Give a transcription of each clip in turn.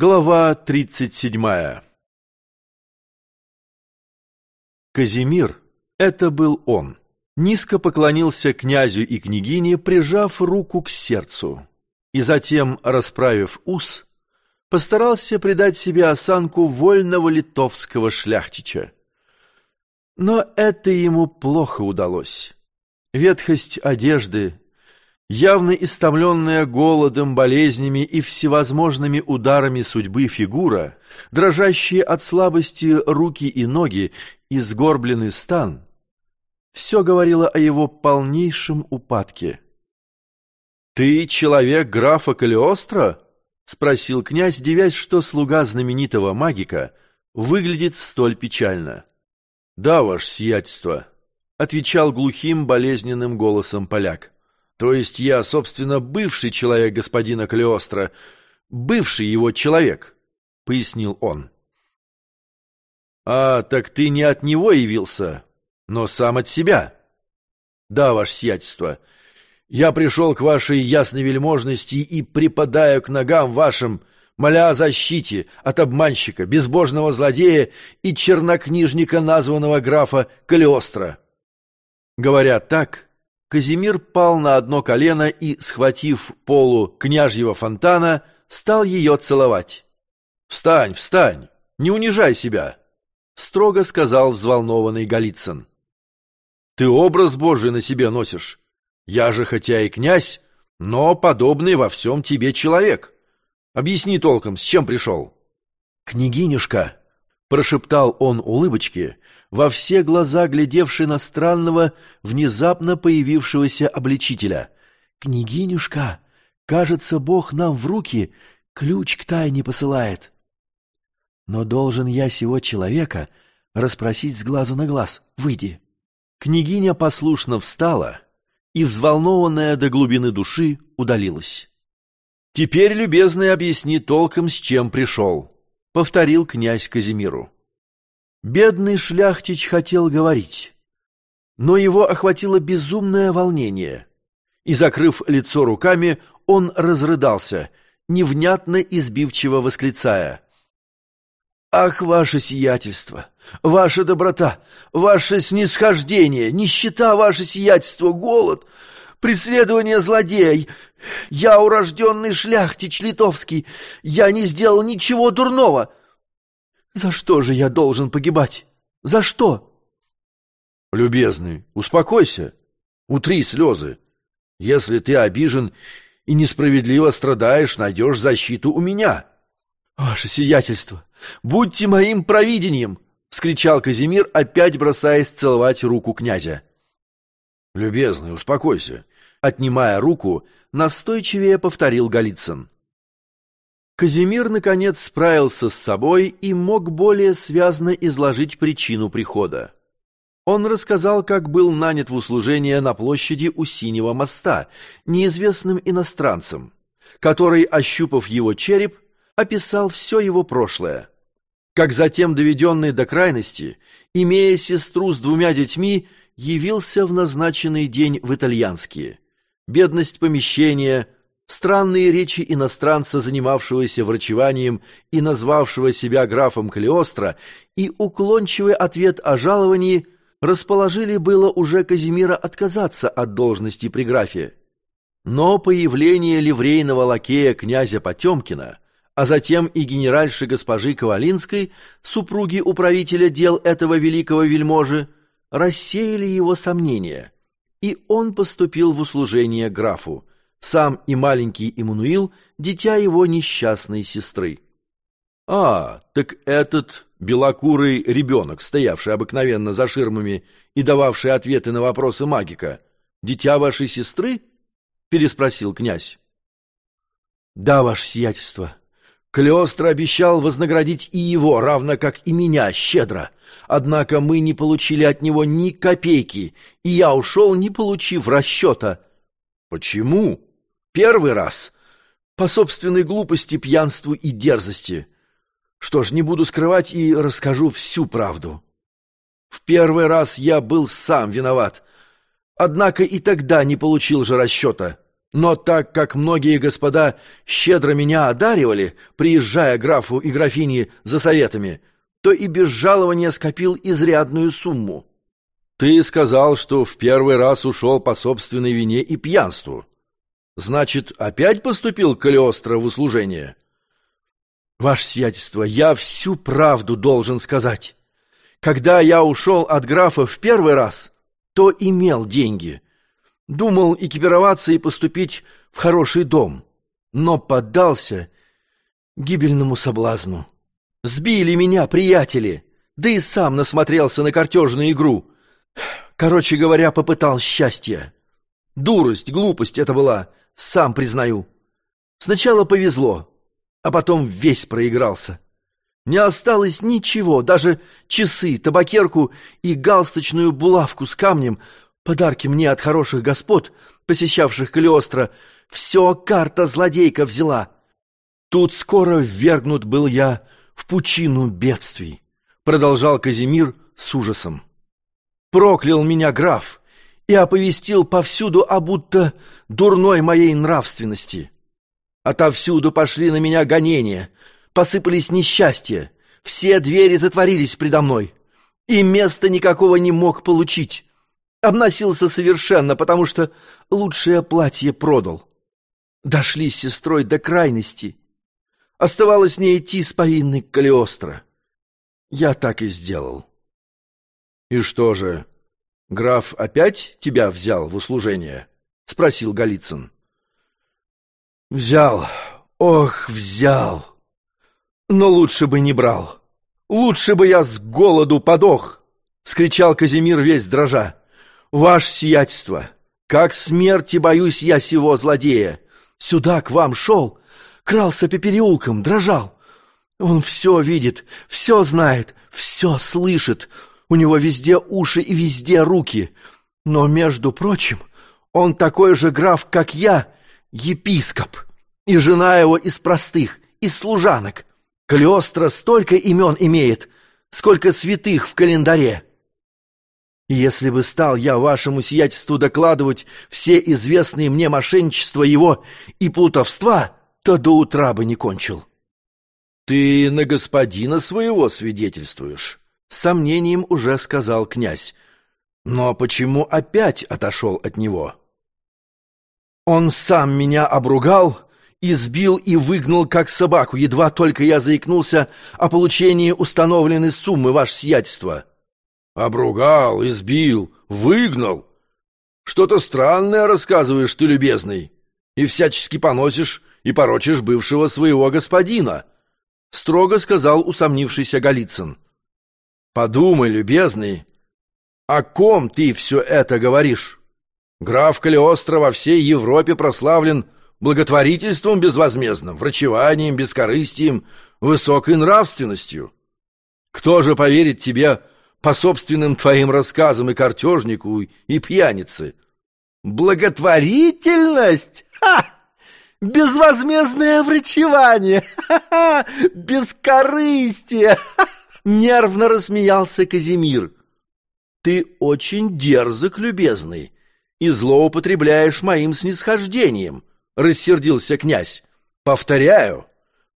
Глава тридцать седьмая Казимир, это был он, низко поклонился князю и княгине, прижав руку к сердцу, и затем, расправив ус, постарался придать себе осанку вольного литовского шляхтича. Но это ему плохо удалось. Ветхость одежды, явно истомленная голодом, болезнями и всевозможными ударами судьбы фигура, дрожащие от слабости руки и ноги и сгорбленный стан, все говорило о его полнейшем упадке. «Ты человек графа Калиостро?» — спросил князь, девясь, что слуга знаменитого магика выглядит столь печально. «Да, ваше сиятельство», — отвечал глухим болезненным голосом поляк. «То есть я, собственно, бывший человек господина Калиостро, бывший его человек», — пояснил он. «А, так ты не от него явился, но сам от себя?» «Да, ваше сиятельство, я пришел к вашей ясной вельможности и припадаю к ногам вашим, моля о защите от обманщика, безбожного злодея и чернокнижника, названного графа Калиостро. Говоря так, Казимир пал на одно колено и, схватив полу княжьего фонтана, стал ее целовать. «Встань, встань! Не унижай себя!» — строго сказал взволнованный Голицын. «Ты образ Божий на себе носишь. Я же хотя и князь, но подобный во всем тебе человек». Объясни толком, с чем пришел?» «Княгинюшка!» — прошептал он улыбочки, во все глаза глядевший на странного, внезапно появившегося обличителя. «Княгинюшка, кажется, Бог нам в руки ключ к тайне посылает. Но должен я сего человека расспросить с глазу на глаз. Выйди». Княгиня послушно встала и, взволнованная до глубины души, удалилась. «Теперь, любезный, объясни толком, с чем пришел», — повторил князь Казимиру. Бедный шляхтич хотел говорить, но его охватило безумное волнение, и, закрыв лицо руками, он разрыдался, невнятно и сбивчиво восклицая. «Ах, ваше сиятельство! Ваша доброта! Ваше снисхождение! Нищета, ваше сиятельство! Голод! преследование злодея. Я урожденный шляхтич литовский. Я не сделал ничего дурного. За что же я должен погибать? За что? Любезный, успокойся. Утри слезы. Если ты обижен и несправедливо страдаешь, найдешь защиту у меня. Ваше сиятельство, будьте моим провидением! — вскричал Казимир, опять бросаясь целовать руку князя. «Любезный, успокойся!» Отнимая руку, настойчивее повторил Голицын. Казимир, наконец, справился с собой и мог более связно изложить причину прихода. Он рассказал, как был нанят в услужение на площади у Синего моста, неизвестным иностранцем, который, ощупав его череп, описал все его прошлое. Как затем, доведенный до крайности, имея сестру с двумя детьми, явился в назначенный день в итальянские. Бедность помещения, странные речи иностранца, занимавшегося врачеванием и назвавшего себя графом Калиостро, и уклончивый ответ о жаловании расположили было уже Казимира отказаться от должности при графе. Но появление ливрейного лакея князя Потемкина, а затем и генеральши госпожи Ковалинской, супруги управителя дел этого великого вельможи, рассеяли его сомнения, и он поступил в услужение графу, сам и маленький Иммануил, дитя его несчастной сестры. «А, так этот белокурый ребенок, стоявший обыкновенно за ширмами и дававший ответы на вопросы магика, дитя вашей сестры?» — переспросил князь. «Да, ваше сиятельство. Калиостро обещал вознаградить и его, равно как и меня, щедро. Однако мы не получили от него ни копейки, и я ушел, не получив расчета. Почему? Первый раз. По собственной глупости, пьянству и дерзости. Что ж, не буду скрывать и расскажу всю правду. В первый раз я был сам виноват. Однако и тогда не получил же расчета. Но так как многие господа щедро меня одаривали, приезжая графу и графине за советами, то и без жалования скопил изрядную сумму. Ты сказал, что в первый раз ушел по собственной вине и пьянству. Значит, опять поступил Калиостро в услужение? Ваше сиятельство, я всю правду должен сказать. Когда я ушел от графа в первый раз, то имел деньги. Думал экипироваться и поступить в хороший дом, но поддался гибельному соблазну. Сбили меня приятели, да и сам насмотрелся на картежную игру. Короче говоря, попытал счастья. Дурость, глупость это была, сам признаю. Сначала повезло, а потом весь проигрался. Не осталось ничего, даже часы, табакерку и галстучную булавку с камнем, подарки мне от хороших господ, посещавших Калиостро, все карта злодейка взяла. Тут скоро ввергнут был я в пучину бедствий, продолжал Казимир с ужасом. Проклял меня граф и оповестил повсюду о будто дурной моей нравственности. Отовсюду пошли на меня гонения, посыпались несчастья, все двери затворились предо мной, и места никакого не мог получить. Обносился совершенно, потому что лучшее платье продал. Дошли с сестрой до крайности. Оставалось не идти с повинной Калиостро. Я так и сделал. «И что же, граф опять тебя взял в услужение?» — спросил Голицын. «Взял, ох, взял! Но лучше бы не брал. Лучше бы я с голоду подох!» — скричал Казимир весь дрожа. «Ваше сиятельство! Как смерти боюсь я сего злодея! Сюда к вам шел, крался по переулкам, дрожал. Он все видит, все знает, все слышит, у него везде уши и везде руки. Но, между прочим, он такой же граф, как я, епископ, и жена его из простых, из служанок. Калиостро столько имен имеет, сколько святых в календаре. И если бы стал я вашему сиятельству докладывать все известные мне мошенничества его и плутовства, то до утра бы не кончил. Ты на господина своего свидетельствуешь. С сомнением уже сказал князь. Но почему опять отошел от него? Он сам меня обругал, избил и выгнал как собаку, едва только я заикнулся о получении установленной суммы, ваше сиятельство. Обругал, избил, выгнал? Что-то странное рассказываешь ты, любезный, и всячески поносишь и порочишь бывшего своего господина, — строго сказал усомнившийся Голицын. Подумай, любезный, о ком ты все это говоришь? Граф Калиостро во всей Европе прославлен благотворительством безвозмездным, врачеванием, бескорыстием, высокой нравственностью. Кто же поверит тебе по собственным твоим рассказам и картежнику, и пьянице? Благотворительность? Ха! Безвозмездное врачевание! Ха-ха! Бескорыстие! Ха! Нервно рассмеялся Казимир. Ты очень дерзок, любезный, и злоупотребляешь моим снисхождением, рассердился князь. Повторяю,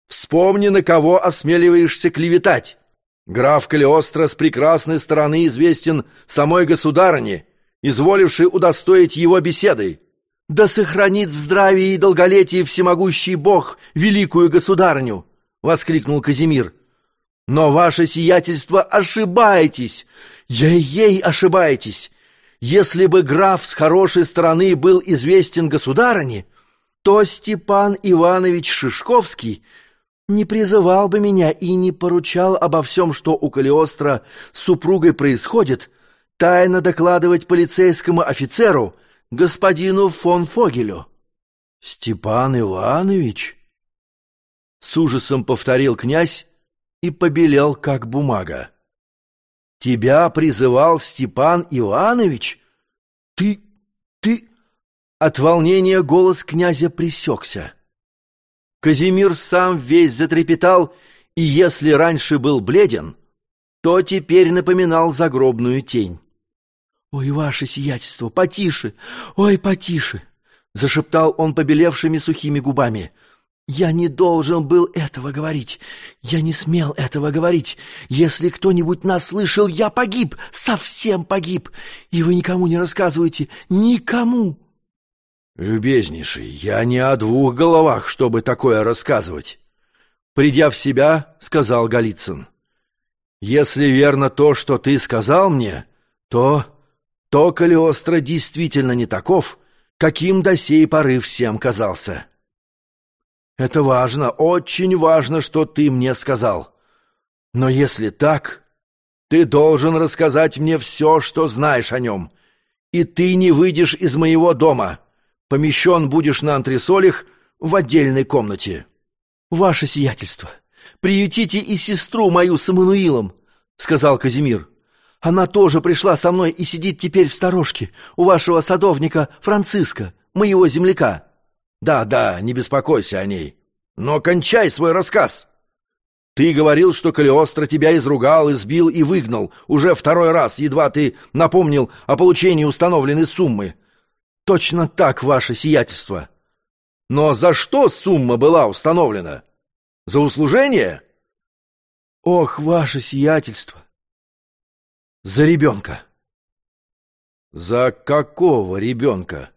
вспомни, на кого осмеливаешься клеветать. Граф Калиостро с прекрасной стороны известен самой государыне, изволившей удостоить его беседой. Да сохранит в здравии и долголетии всемогущий бог великую государыню! — воскликнул Казимир. Но ваше сиятельство ошибаетесь, ей-ей ошибаетесь. Если бы граф с хорошей стороны был известен государыне, то Степан Иванович Шишковский не призывал бы меня и не поручал обо всем, что у Калиостро с супругой происходит, тайно докладывать полицейскому офицеру, господину фон Фогелю. «Степан Иванович?» С ужасом повторил князь, и побелел, как бумага. «Тебя призывал Степан Иванович? Ты... ты...» От волнения голос князя пресекся. Казимир сам весь затрепетал, и если раньше был бледен, то теперь напоминал загробную тень. «Ой, ваше сиятельство, потише! Ой, потише! — зашептал он побелевшими сухими губами. «Я не должен был этого говорить. Я не смел этого говорить. Если кто-нибудь нас слышал, я погиб, совсем погиб. И вы никому не рассказываете, никому!» «Любезнейший, я не о двух головах, чтобы такое рассказывать». Придя в себя, сказал Голицын. «Если верно то, что ты сказал мне, то... то Калиостро действительно не таков, каким до сей поры всем казался. Это важно, очень важно, что ты мне сказал. Но если так, ты должен рассказать мне все, что знаешь о нем, и ты не выйдешь из моего дома» Помещен будешь на антресолях в отдельной комнате. Ваше сиятельство, приютите и сестру мою с Эммануилом, сказал Казимир. Она тоже пришла со мной и сидит теперь в сторожке у вашего садовника Франциска, моего земляка. Да, да, не беспокойся о ней. Но кончай свой рассказ. Ты говорил, что Калиостро тебя изругал, избил и выгнал. Уже второй раз, едва ты напомнил о получении установленной суммы. Точно так, ваше сиятельство. Но за что сумма была установлена? За услужение? Ох, ваше сиятельство. За ребенка. За какого ребенка?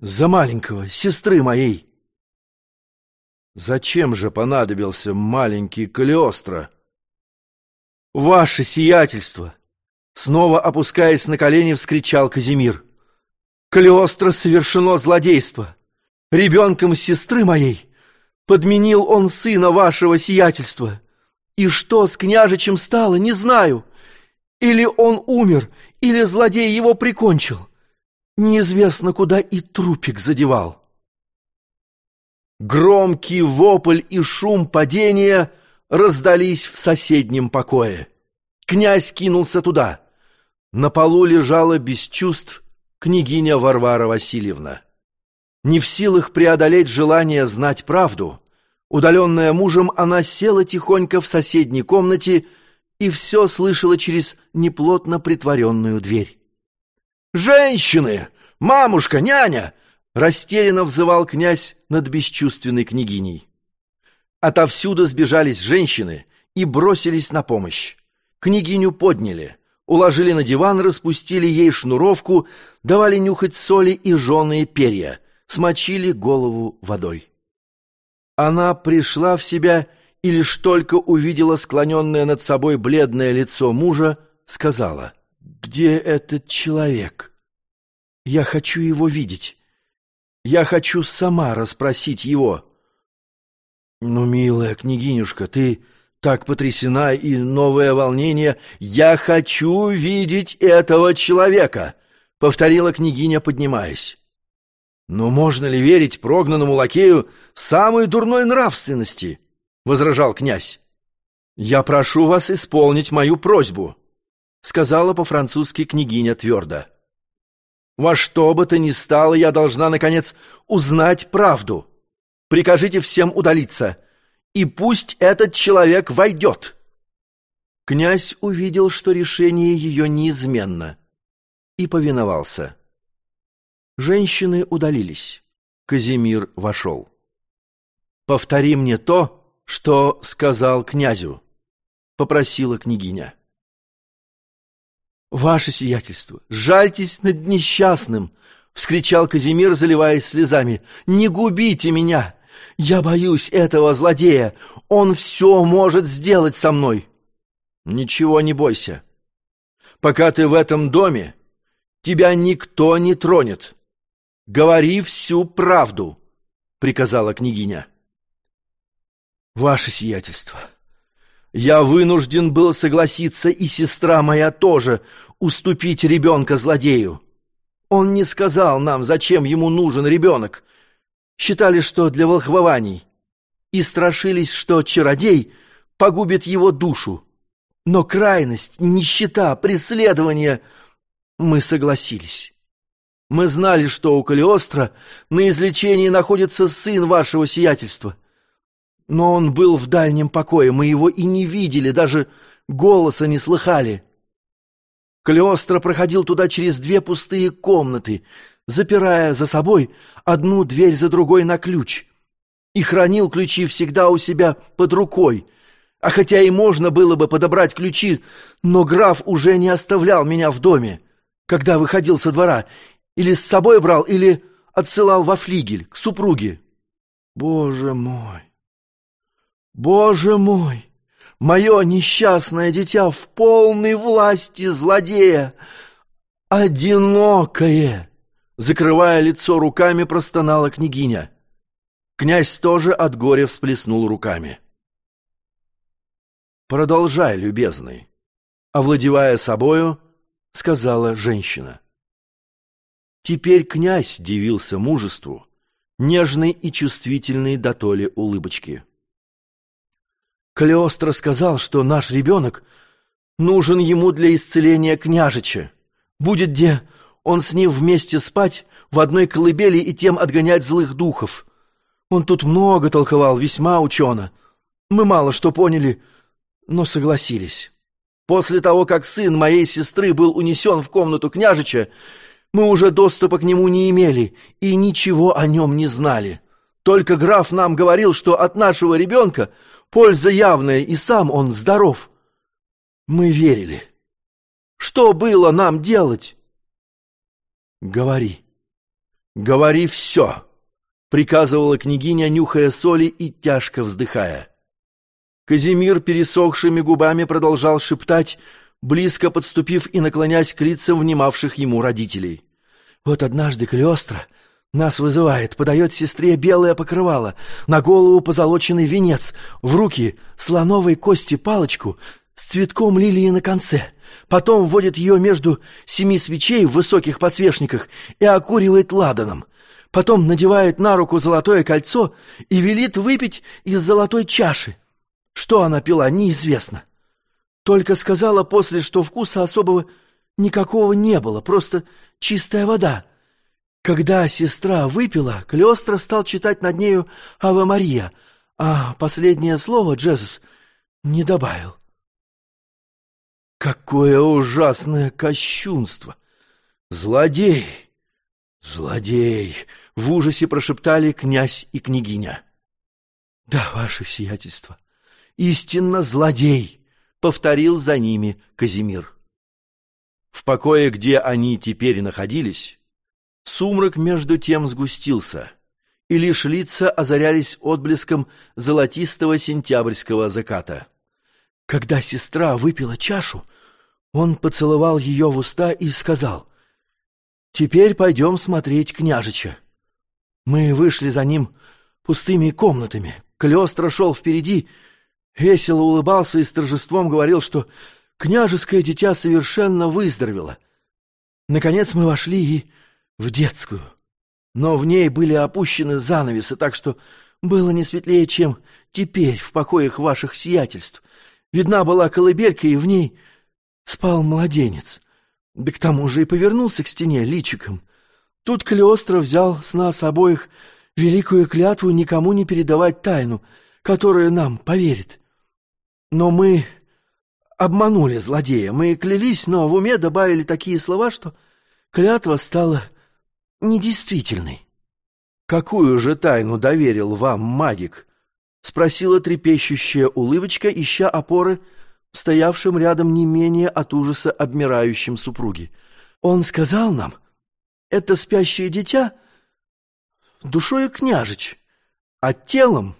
За маленького, сестры моей. Зачем же понадобился маленький Калиостро? Ваше сиятельство! Снова опускаясь на колени, вскричал Казимир. Калиостро совершено злодейство. Ребенком сестры моей подменил он сына вашего сиятельства. И что с княжичем стало, не знаю. Или он умер, или злодей его прикончил. Неизвестно, куда и трупик задевал. Громкий вопль и шум падения раздались в соседнем покое. Князь кинулся туда. На полу лежала без чувств княгиня Варвара Васильевна. Не в силах преодолеть желание знать правду, удаленная мужем, она села тихонько в соседней комнате и все слышала через неплотно притворенную дверь. «Женщины! Мамушка, няня!» — растерянно взывал князь над бесчувственной княгиней. Отовсюду сбежались женщины и бросились на помощь. Княгиню подняли — Уложили на диван, распустили ей шнуровку, давали нюхать соли и жженые перья, смочили голову водой. Она пришла в себя и лишь только увидела склоненное над собой бледное лицо мужа, сказала, «Где этот человек? Я хочу его видеть. Я хочу сама расспросить его». «Ну, милая княгинюшка, ты так потрясена и новое волнение. «Я хочу видеть этого человека!» — повторила княгиня, поднимаясь. «Но можно ли верить прогнанному лакею самой дурной нравственности?» — возражал князь. «Я прошу вас исполнить мою просьбу», — сказала по-французски княгиня твердо. «Во что бы то ни стало, я должна, наконец, узнать правду. Прикажите всем удалиться» и пусть этот человек войдет. Князь увидел, что решение ее неизменно, и повиновался. Женщины удалились. Казимир вошел. «Повтори мне то, что сказал князю», — попросила княгиня. «Ваше сиятельство, жальтесь над несчастным!» — вскричал Казимир, заливаясь слезами. «Не губите меня! Я боюсь этого злодея. Он все может сделать со мной. Ничего не бойся. Пока ты в этом доме, тебя никто не тронет. Говори всю правду, приказала княгиня. Ваше сиятельство, я вынужден был согласиться, и сестра моя тоже, уступить ребенка злодею. Он не сказал нам, зачем ему нужен ребенок, считали, что для волхвований, и страшились, что чародей погубит его душу. Но крайность, нищета, преследование... Мы согласились. Мы знали, что у Калиостро на излечении находится сын вашего сиятельства. Но он был в дальнем покое, мы его и не видели, даже голоса не слыхали. Калиостро проходил туда через две пустые комнаты, запирая за собой одну дверь за другой на ключ, и хранил ключи всегда у себя под рукой. А хотя и можно было бы подобрать ключи, но граф уже не оставлял меня в доме, когда выходил со двора, или с собой брал, или отсылал во флигель к супруге. Боже мой! Боже мой! Мое несчастное дитя в полной власти злодея! Одинокое! Закрывая лицо руками, простонала княгиня. Князь тоже от горя всплеснул руками. «Продолжай, любезный», — овладевая собою, сказала женщина. Теперь князь дивился мужеству, нежной и чувствительной до толи улыбочки. Калиостро сказал, что наш ребенок нужен ему для исцеления княжича. Будет где он с ним вместе спать в одной колыбели и тем отгонять злых духов. Он тут много толковал, весьма учено. Мы мало что поняли, но согласились. После того, как сын моей сестры был унесен в комнату княжича, мы уже доступа к нему не имели и ничего о нем не знали. Только граф нам говорил, что от нашего ребенка польза явная, и сам он здоров. Мы верили. Что было нам делать? Говори. Говори все приказывала княгиня, нюхая соли и тяжко вздыхая. Казимир пересохшими губами продолжал шептать, близко подступив и наклонясь к лицам внимавших ему родителей. «Вот однажды Калиостро нас вызывает, подает сестре белое покрывало, на голову позолоченный венец, в руки слоновой кости палочку с цветком лилии на конце». Потом вводит ее между семи свечей в высоких подсвечниках и окуривает ладаном потом надевает на руку золотое кольцо и велит выпить из золотой чаши. Что она пила, неизвестно. Только сказала после, что вкуса особого никакого не было, просто чистая вода. Когда сестра выпила, Клеостро стал читать над нею «Ава Мария», а последнее слово Джезус не добавил. Какое ужасное кощунство! Злодей! «Злодей!» — в ужасе прошептали князь и княгиня. «Да, ваше сиятельство, истинно злодей!» — повторил за ними Казимир. В покое, где они теперь находились, сумрак между тем сгустился, и лишь лица озарялись отблеском золотистого сентябрьского заката. Когда сестра выпила чашу, он поцеловал ее в уста и сказал, Теперь пойдем смотреть княжича. Мы вышли за ним пустыми комнатами. Клёстро шел впереди, весело улыбался и с торжеством говорил, что княжеское дитя совершенно выздоровело. Наконец мы вошли и в детскую. Но в ней были опущены занавесы, так что было не светлее, чем теперь в покоях ваших сиятельств. Видна была колыбелька, и в ней спал младенец. Да к тому же и повернулся к стене личиком. Тут Калиостро взял с нас обоих великую клятву никому не передавать тайну, которая нам поверит. Но мы обманули злодея. Мы клялись, но в уме добавили такие слова, что клятва стала недействительной. «Какую же тайну доверил вам магик?» — спросила трепещущая улыбочка, ища опоры — стоявшим рядом не менее от ужаса обмирающим супруги. Он сказал нам, это спящее дитя душою княжич, а телом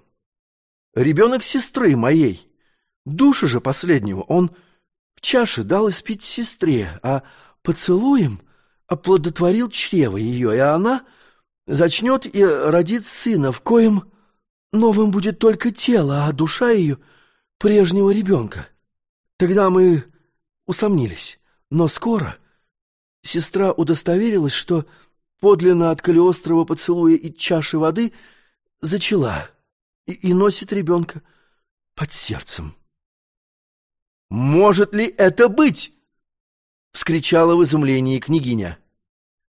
ребенок сестры моей. Души же последнего он в чаше дал испить сестре, а поцелуем оплодотворил чрево ее, и она зачнет и родит сына, в коем новым будет только тело, а душа ее — прежнего ребенка. Тогда мы усомнились, но скоро сестра удостоверилась, что подлинно от Калиострова поцелуя и чаши воды зачала и, и носит ребенка под сердцем. «Может ли это быть?» — вскричала в изумлении княгиня.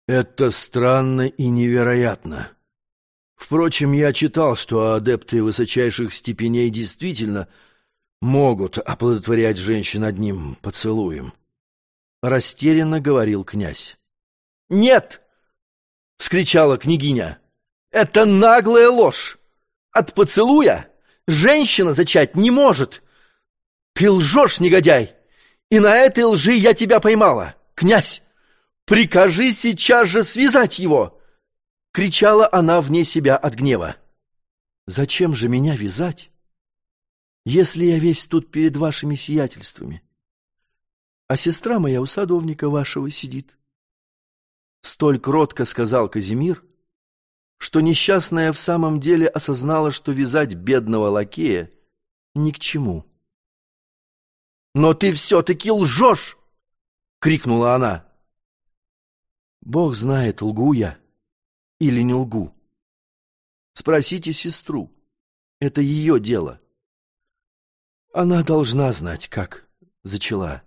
«Это странно и невероятно. Впрочем, я читал, что адепты высочайших степеней действительно — могут оплодотворять женщин одним поцелуем. Растерянно говорил князь. «Нет! — вскричала княгиня. «Это наглая ложь! От поцелуя женщина зачать не может! Ты лжешь, негодяй! И на этой лжи я тебя поймала! Князь, прикажи сейчас же связать его!» Кричала она вне себя от гнева. «Зачем же меня вязать, если я весь тут перед вашими сиятельствами? А сестра моя у садовника вашего сидит. Столь кротко сказал Казимир, что несчастная в самом деле осознала, что вязать бедного лакея ни к чему. «Но ты все-таки лжешь!» — крикнула она. «Бог знает, лгу я или не лгу. Спросите сестру, это ее дело. Она должна знать, как зачала.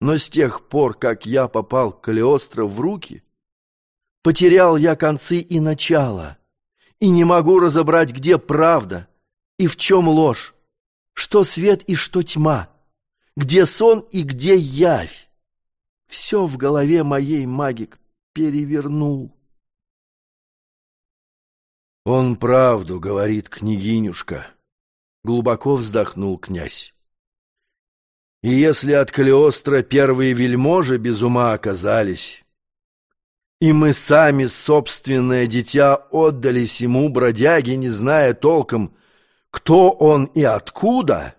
Но с тех пор, как я попал к Калиостро в руки, потерял я концы и начало, и не могу разобрать, где правда и в чем ложь, что свет и что тьма, где сон и где явь. Все в голове моей магик перевернул. «Он правду говорит, княгинюшка», — глубоко вздохнул князь. И если от Калиостро первые вельможи без ума оказались, и мы сами собственное дитя отдались ему, бродяге, не зная толком, кто он и откуда,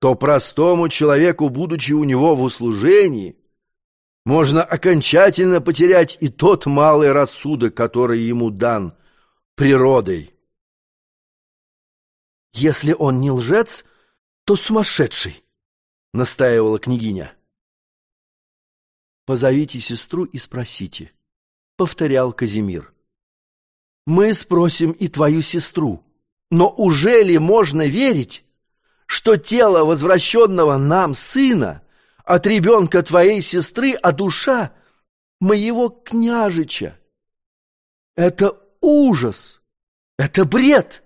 то простому человеку, будучи у него в услужении, можно окончательно потерять и тот малый рассудок, который ему дан природой. Если он не лжец, то сумасшедший. — настаивала княгиня. «Позовите сестру и спросите», — повторял Казимир. «Мы спросим и твою сестру, но уже ли можно верить, что тело возвращенного нам сына от ребенка твоей сестры, а душа моего княжича? Это ужас! Это бред!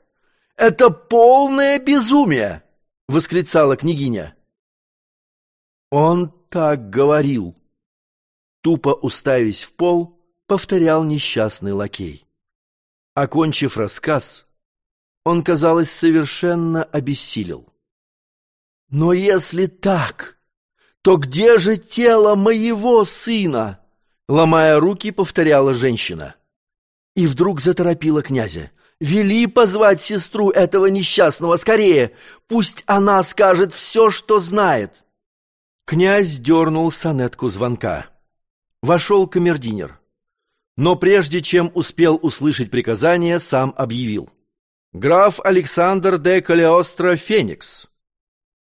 Это полное безумие!» — восклицала княгиня. «Он так говорил!» Тупо уставясь в пол, повторял несчастный лакей. Окончив рассказ, он, казалось, совершенно обессилел. «Но если так, то где же тело моего сына?» Ломая руки, повторяла женщина. И вдруг заторопила князя. «Вели позвать сестру этого несчастного скорее! Пусть она скажет все, что знает!» Князь дернул сонетку звонка. Вошел камердинер. Но прежде чем успел услышать приказание, сам объявил. «Граф Александр де Калиостро Феникс».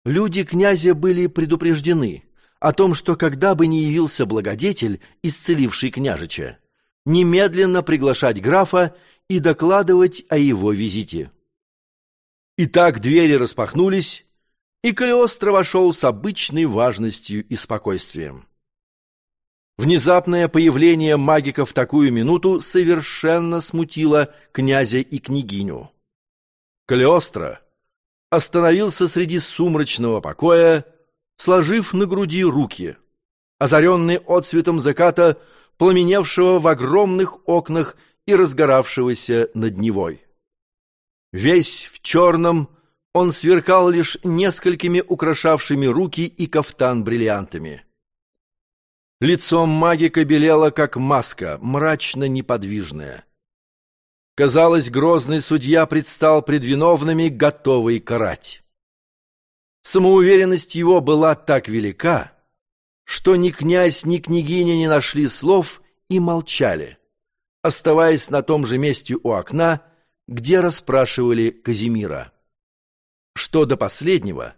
Люди князя были предупреждены о том, что когда бы ни явился благодетель, исцеливший княжича, немедленно приглашать графа и докладывать о его визите. Итак, двери распахнулись, и Калиостро вошел с обычной важностью и спокойствием. Внезапное появление магика в такую минуту совершенно смутило князя и княгиню. Калиостро остановился среди сумрачного покоя, сложив на груди руки, озаренный отсветом заката, пламеневшего в огромных окнах и разгоравшегося над Невой. Весь в черном, он сверкал лишь несколькими украшавшими руки и кафтан бриллиантами. Лицом магика белело, как маска, мрачно неподвижная. Казалось, грозный судья предстал пред виновными, готовый карать. Самоуверенность его была так велика, что ни князь, ни княгиня не нашли слов и молчали, оставаясь на том же месте у окна, где расспрашивали Казимира. Что до последнего,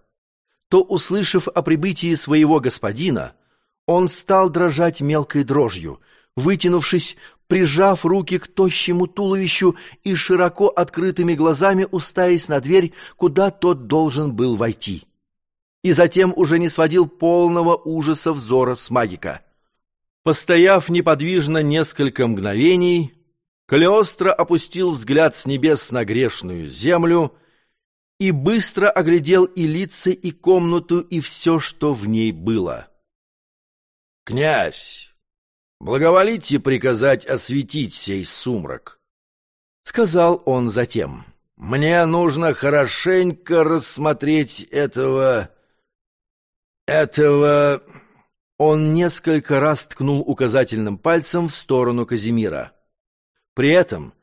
то, услышав о прибытии своего господина, он стал дрожать мелкой дрожью, вытянувшись, прижав руки к тощему туловищу и широко открытыми глазами уставясь на дверь, куда тот должен был войти. И затем уже не сводил полного ужаса взора с магика. Постояв неподвижно несколько мгновений, Калиостро опустил взгляд с небес на грешную землю и быстро оглядел и лица, и комнату, и все, что в ней было. «Князь, благоволите приказать осветить сей сумрак», — сказал он затем. «Мне нужно хорошенько рассмотреть этого... этого...» Он несколько раз ткнул указательным пальцем в сторону Казимира. При этом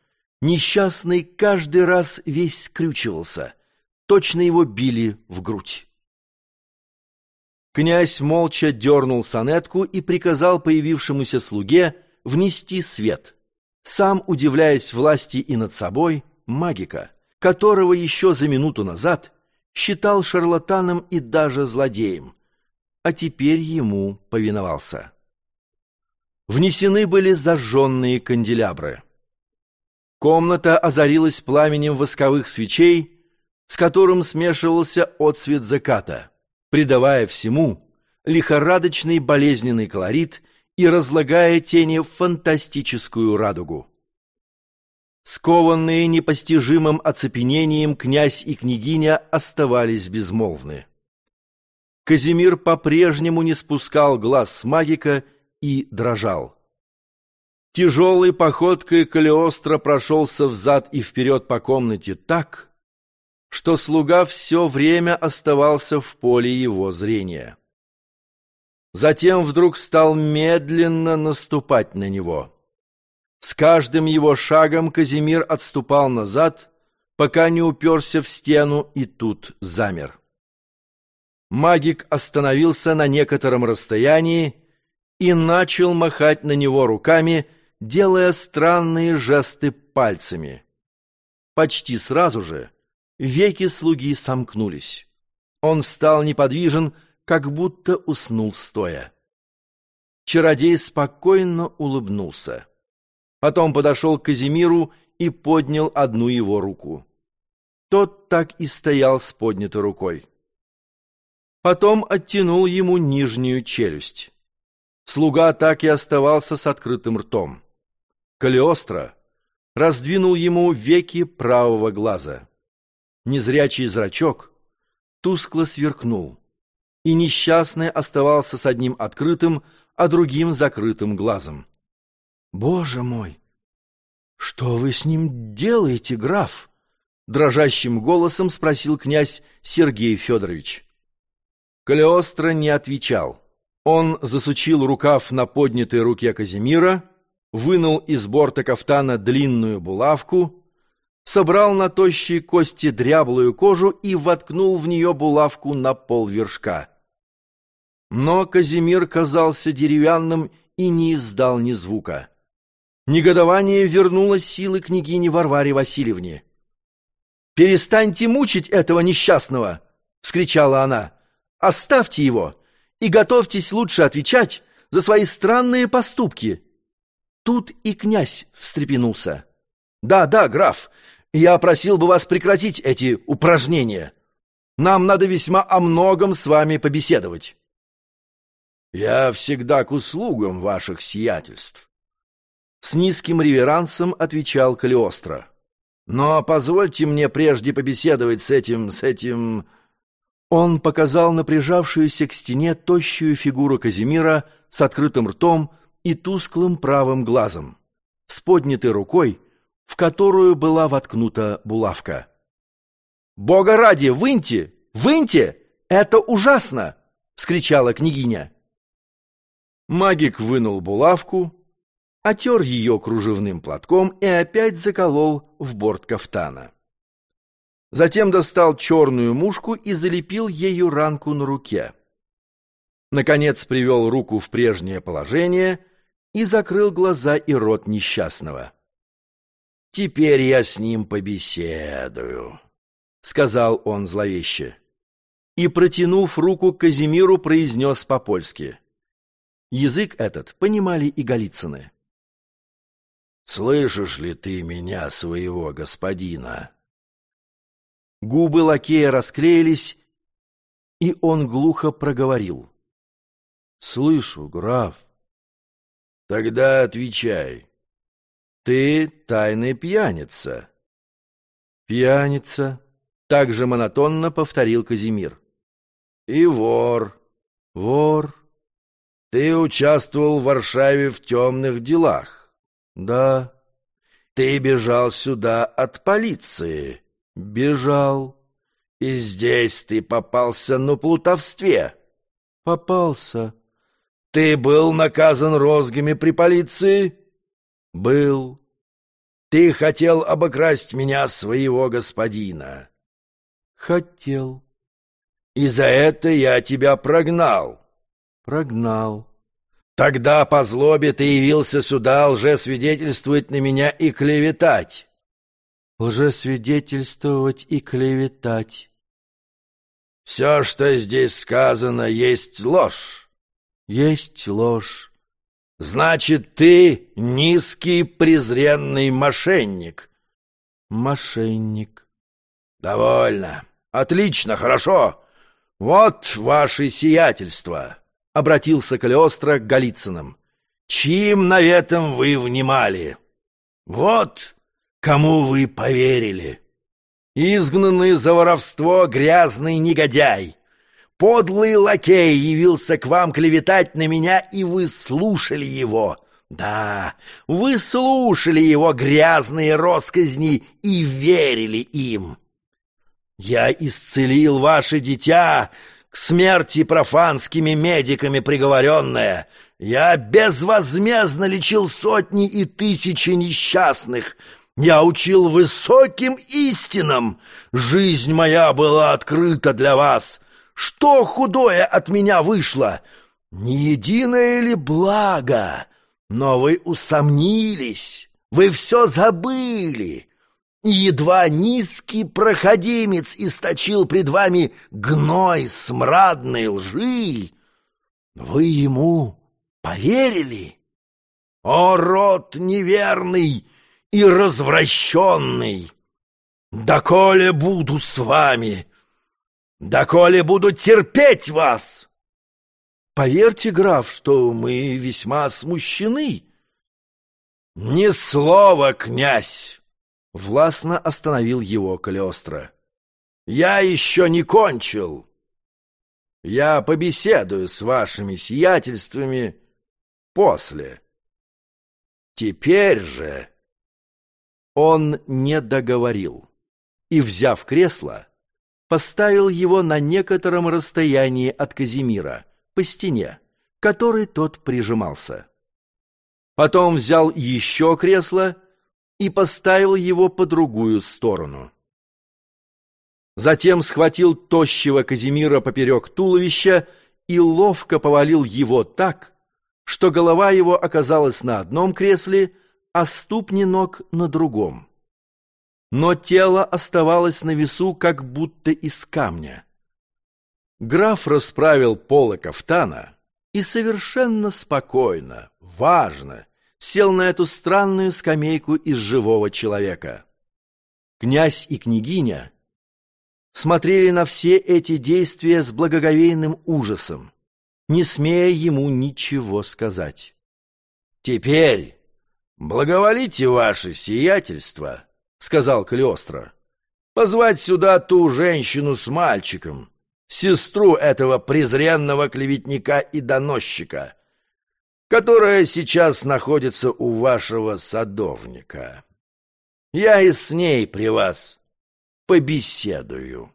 несчастный каждый раз весь скрючивался, точно его били в грудь. Князь молча дернул сонетку и приказал появившемуся слуге внести свет, сам удивляясь власти и над собой магика, которого еще за минуту назад считал шарлатаном и даже злодеем, а теперь ему повиновался. Внесены были зажженные канделябры. Комната озарилась пламенем восковых свечей, с которым смешивался отсвет заката, придавая всему лихорадочный болезненный колорит и разлагая тени в фантастическую радугу. Скованные непостижимым оцепенением князь и княгиня оставались безмолвны. Казимир по-прежнему не спускал глаз с магика и дрожал. Тяжелой походкой Калиостро прошелся взад и вперед по комнате так, что слуга все время оставался в поле его зрения. Затем вдруг стал медленно наступать на него. С каждым его шагом Казимир отступал назад, пока не уперся в стену и тут замер. Магик остановился на некотором расстоянии и начал махать на него руками, делая странные жесты пальцами. Почти сразу же веки слуги сомкнулись. Он стал неподвижен, как будто уснул стоя. Чародей спокойно улыбнулся. Потом подошел к Казимиру и поднял одну его руку. Тот так и стоял с поднятой рукой. Потом оттянул ему нижнюю челюсть. Слуга так и оставался с открытым ртом. Калиостро раздвинул ему веки правого глаза. Незрячий зрачок тускло сверкнул, и несчастный оставался с одним открытым, а другим закрытым глазом. «Боже мой! Что вы с ним делаете, граф?» Дрожащим голосом спросил князь Сергей Федорович. Калиостро не отвечал. Он засучил рукав на поднятой руке Казимира, вынул из борта кафтана длинную булавку, собрал на тощие кости дряблую кожу и воткнул в нее булавку на полвершка. Но Казимир казался деревянным и не издал ни звука. Негодование вернуло силы княгини Варваре Васильевне. «Перестаньте мучить этого несчастного!» — вскричала она. Оставьте его и готовьтесь лучше отвечать за свои странные поступки. Тут и князь встрепенулся. Да, да, граф, я просил бы вас прекратить эти упражнения. Нам надо весьма о многом с вами побеседовать. Я всегда к услугам ваших сиятельств. С низким реверансом отвечал Калиостро. Но позвольте мне прежде побеседовать с этим, с этим... Он показал напряжавшуюся к стене тощую фигуру Казимира с открытым ртом и тусклым правым глазом, с поднятой рукой, в которую была воткнута булавка. «Бога ради, выньте! Выньте! Это ужасно!» — вскричала княгиня. Магик вынул булавку, отер ее кружевным платком и опять заколол в борт кафтана. Затем достал черную мушку и залепил ею ранку на руке. Наконец привел руку в прежнее положение и закрыл глаза и рот несчастного. «Теперь я с ним побеседую», — сказал он зловеще. И, протянув руку к Казимиру, произнес по-польски. Язык этот понимали и Голицыны. «Слышишь ли ты меня, своего господина?» Губы лакея расклеились, и он глухо проговорил. «Слышу, граф». «Тогда отвечай. Ты тайный пьяница». «Пьяница», — также монотонно повторил Казимир. «И вор». «Вор». Ты участвовал в Варшаве в темных делах. Да. Ты бежал сюда от полиции. Бежал. И здесь ты попался на плутовстве. Попался. Ты был наказан розгами при полиции? Был. Ты хотел обокрасть меня, своего господина. Хотел. И за это я тебя прогнал. Прогнал. Тогда по злобе ты явился сюда лжесвидетельствовать на меня и клеветать. Лжесвидетельствовать и клеветать. Все, что здесь сказано, есть ложь. Есть ложь. Значит, ты низкий презренный мошенник. Мошенник. Довольно. Отлично, хорошо. Вот ваше сиятельство, — обратился Калиостро к Голицыным. Чьим наветом вы внимали? Вот кому вы поверили. Изгнанный за воровство грязный негодяй. Подлый лакей явился к вам клеветать на меня, и вы слушали его. Да, вы слушали его грязные росказни и верили им. Я исцелил ваше дитя, к смерти профанскими медиками приговоренное. Я безвозмездно лечил сотни и тысячи несчастных. Я учил высоким истинам. Жизнь моя была открыта для вас. Что худое от меня вышло? Не единое ли благо? Но вы усомнились, вы все забыли едва низкий проходимец источил пред вами гной смрадной лжи, вы ему поверили? О, род неверный и развращенный! Доколе буду с вами, доколе буду терпеть вас! Поверьте, граф, что мы весьма смущены. Ни слова, князь! Властно остановил его Калиостро. «Я еще не кончил. Я побеседую с вашими сиятельствами после. Теперь же...» Он не договорил и, взяв кресло, поставил его на некотором расстоянии от Казимира, по стене, которой тот прижимался. Потом взял еще кресло и поставил его по другую сторону. Затем схватил тощего Казимира поперек туловища и ловко повалил его так, что голова его оказалась на одном кресле, а ступни ног на другом. Но тело оставалось на весу, как будто из камня. Граф расправил полы кафтана и совершенно спокойно, важно, сел на эту странную скамейку из живого человека. Князь и княгиня смотрели на все эти действия с благоговейным ужасом, не смея ему ничего сказать. «Теперь благоволите ваше сиятельство», — сказал Калиостро, — «позвать сюда ту женщину с мальчиком, сестру этого презренного клеветника и доносчика» которая сейчас находится у вашего садовника. Я и с ней при вас побеседую.